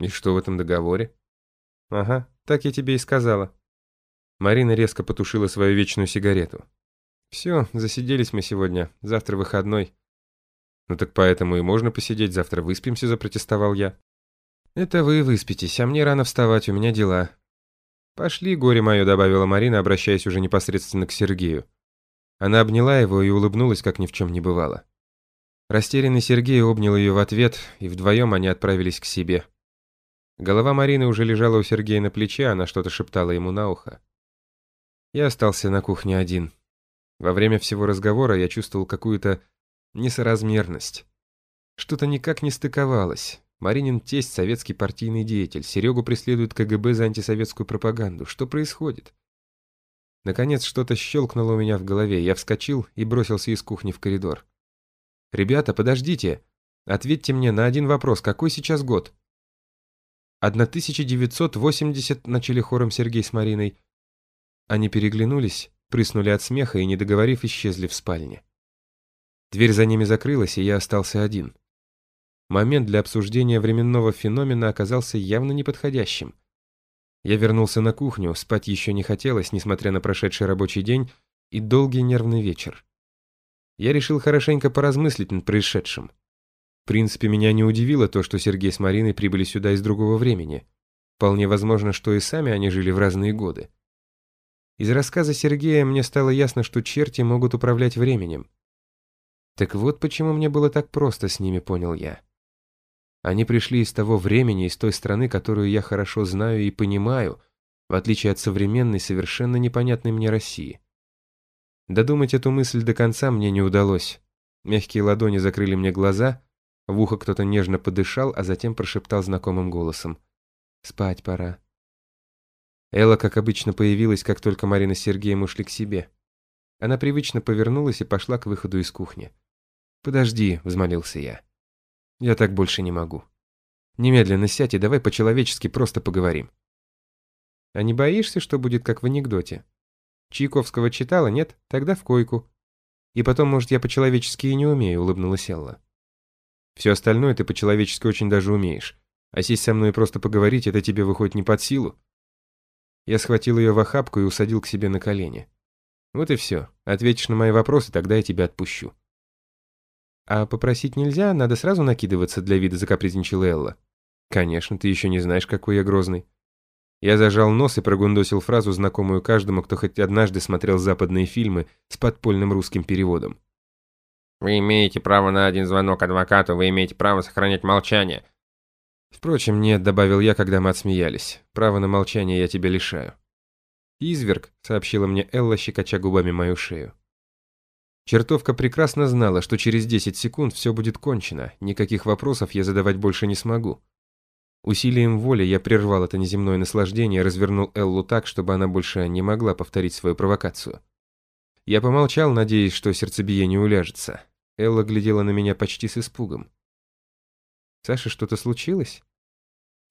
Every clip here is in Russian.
И что в этом договоре? Ага, так я тебе и сказала. Марина резко потушила свою вечную сигарету. Все, засиделись мы сегодня, завтра выходной. Ну так поэтому и можно посидеть, завтра выспимся, запротестовал я. Это вы выспитесь, а мне рано вставать, у меня дела. Пошли, горе мое, добавила Марина, обращаясь уже непосредственно к Сергею. Она обняла его и улыбнулась, как ни в чем не бывало. Растерянный Сергей обнял ее в ответ, и вдвоем они отправились к себе. Голова Марины уже лежала у Сергея на плече, она что-то шептала ему на ухо. Я остался на кухне один. Во время всего разговора я чувствовал какую-то несоразмерность. Что-то никак не стыковалось. Маринин тесть – советский партийный деятель. Серегу преследует КГБ за антисоветскую пропаганду. Что происходит? Наконец что-то щелкнуло у меня в голове. Я вскочил и бросился из кухни в коридор. «Ребята, подождите! Ответьте мне на один вопрос. Какой сейчас год?» «1980», — начали хором Сергей с Мариной. Они переглянулись, прыснули от смеха и, не договорив, исчезли в спальне. Дверь за ними закрылась, и я остался один. Момент для обсуждения временного феномена оказался явно неподходящим. Я вернулся на кухню, спать еще не хотелось, несмотря на прошедший рабочий день и долгий нервный вечер. Я решил хорошенько поразмыслить над происшедшим. В принципе, меня не удивило то, что Сергей с Мариной прибыли сюда из другого времени. Вполне возможно, что и сами они жили в разные годы. Из рассказа Сергея мне стало ясно, что черти могут управлять временем. Так вот почему мне было так просто с ними, понял я. Они пришли из того времени, из той страны, которую я хорошо знаю и понимаю, в отличие от современной, совершенно непонятной мне России. Додумать эту мысль до конца мне не удалось. Мягкие ладони закрыли мне глаза, в ухо кто-то нежно подышал, а затем прошептал знакомым голосом. «Спать пора». Элла, как обычно, появилась, как только Марина с Сергеем ушли к себе. Она привычно повернулась и пошла к выходу из кухни. «Подожди», — взмолился я. «Я так больше не могу. Немедленно сядь и давай по-человечески просто поговорим». «А не боишься, что будет как в анекдоте? Чайковского читала, нет? Тогда в койку. И потом, может, я по-человечески и не умею», — улыбнулась Элла. «Все остальное ты по-человечески очень даже умеешь. А сесть со мной и просто поговорить, это тебе выходит не под силу?» Я схватил ее в охапку и усадил к себе на колени. Вот и все. Ответишь на мои вопросы, тогда я тебя отпущу. А попросить нельзя, надо сразу накидываться для вида, закапризничала Элла. Конечно, ты еще не знаешь, какой я грозный. Я зажал нос и прогундосил фразу, знакомую каждому, кто хоть однажды смотрел западные фильмы с подпольным русским переводом. «Вы имеете право на один звонок адвокату, вы имеете право сохранять молчание. Впрочем, нет, добавил я, когда мы отсмеялись. Право на молчание я тебя лишаю. «Изверг», — сообщила мне Элла, щекоча губами мою шею. Чертовка прекрасно знала, что через 10 секунд все будет кончено, никаких вопросов я задавать больше не смогу. Усилием воли я прервал это неземное наслаждение и развернул Эллу так, чтобы она больше не могла повторить свою провокацию. Я помолчал, надеясь, что сердцебиение уляжется. Элла глядела на меня почти с испугом. «Саша, что-то случилось?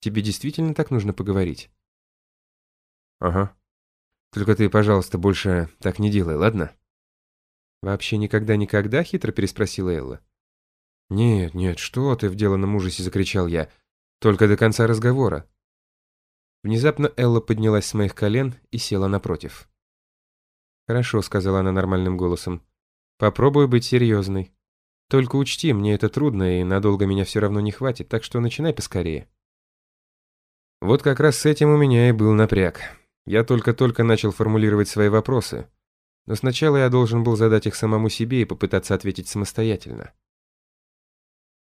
Тебе действительно так нужно поговорить?» «Ага. Только ты, пожалуйста, больше так не делай, ладно?» «Вообще никогда-никогда?» — хитро переспросила Элла. «Нет, нет, что ты?» — в деланном ужасе закричал я. «Только до конца разговора». Внезапно Элла поднялась с моих колен и села напротив. «Хорошо», — сказала она нормальным голосом. «Попробую быть серьезной. Только учти, мне это трудно, и надолго меня все равно не хватит, так что начинай поскорее. Вот как раз с этим у меня и был напряг. Я только-только начал формулировать свои вопросы. Но сначала я должен был задать их самому себе и попытаться ответить самостоятельно.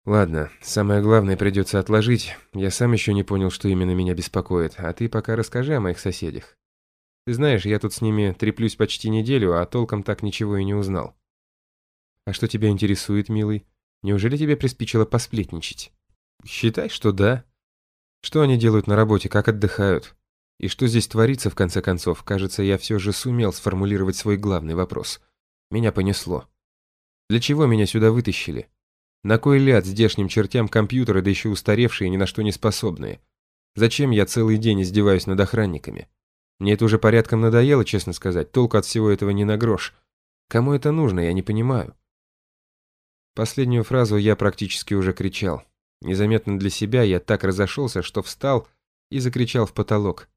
Ладно, самое главное придется отложить. Я сам еще не понял, что именно меня беспокоит, а ты пока расскажи о моих соседях. Ты знаешь, я тут с ними треплюсь почти неделю, а толком так ничего и не узнал. А что тебя интересует, милый? Неужели тебе приспичило посплетничать? Считай, что да. Что они делают на работе, как отдыхают? И что здесь творится, в конце концов? Кажется, я все же сумел сформулировать свой главный вопрос. Меня понесло. Для чего меня сюда вытащили? На кой ляд здешним чертям компьютеры, да еще устаревшие, ни на что не способные? Зачем я целый день издеваюсь над охранниками? Мне это уже порядком надоело, честно сказать. Толку от всего этого не на грош. Кому это нужно, я не понимаю. Последнюю фразу я практически уже кричал. Незаметно для себя я так разошелся, что встал и закричал в потолок.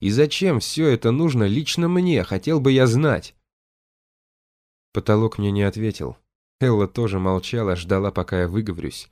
«И зачем все это нужно лично мне, хотел бы я знать?» Потолок мне не ответил. Элла тоже молчала, ждала, пока я выговорюсь.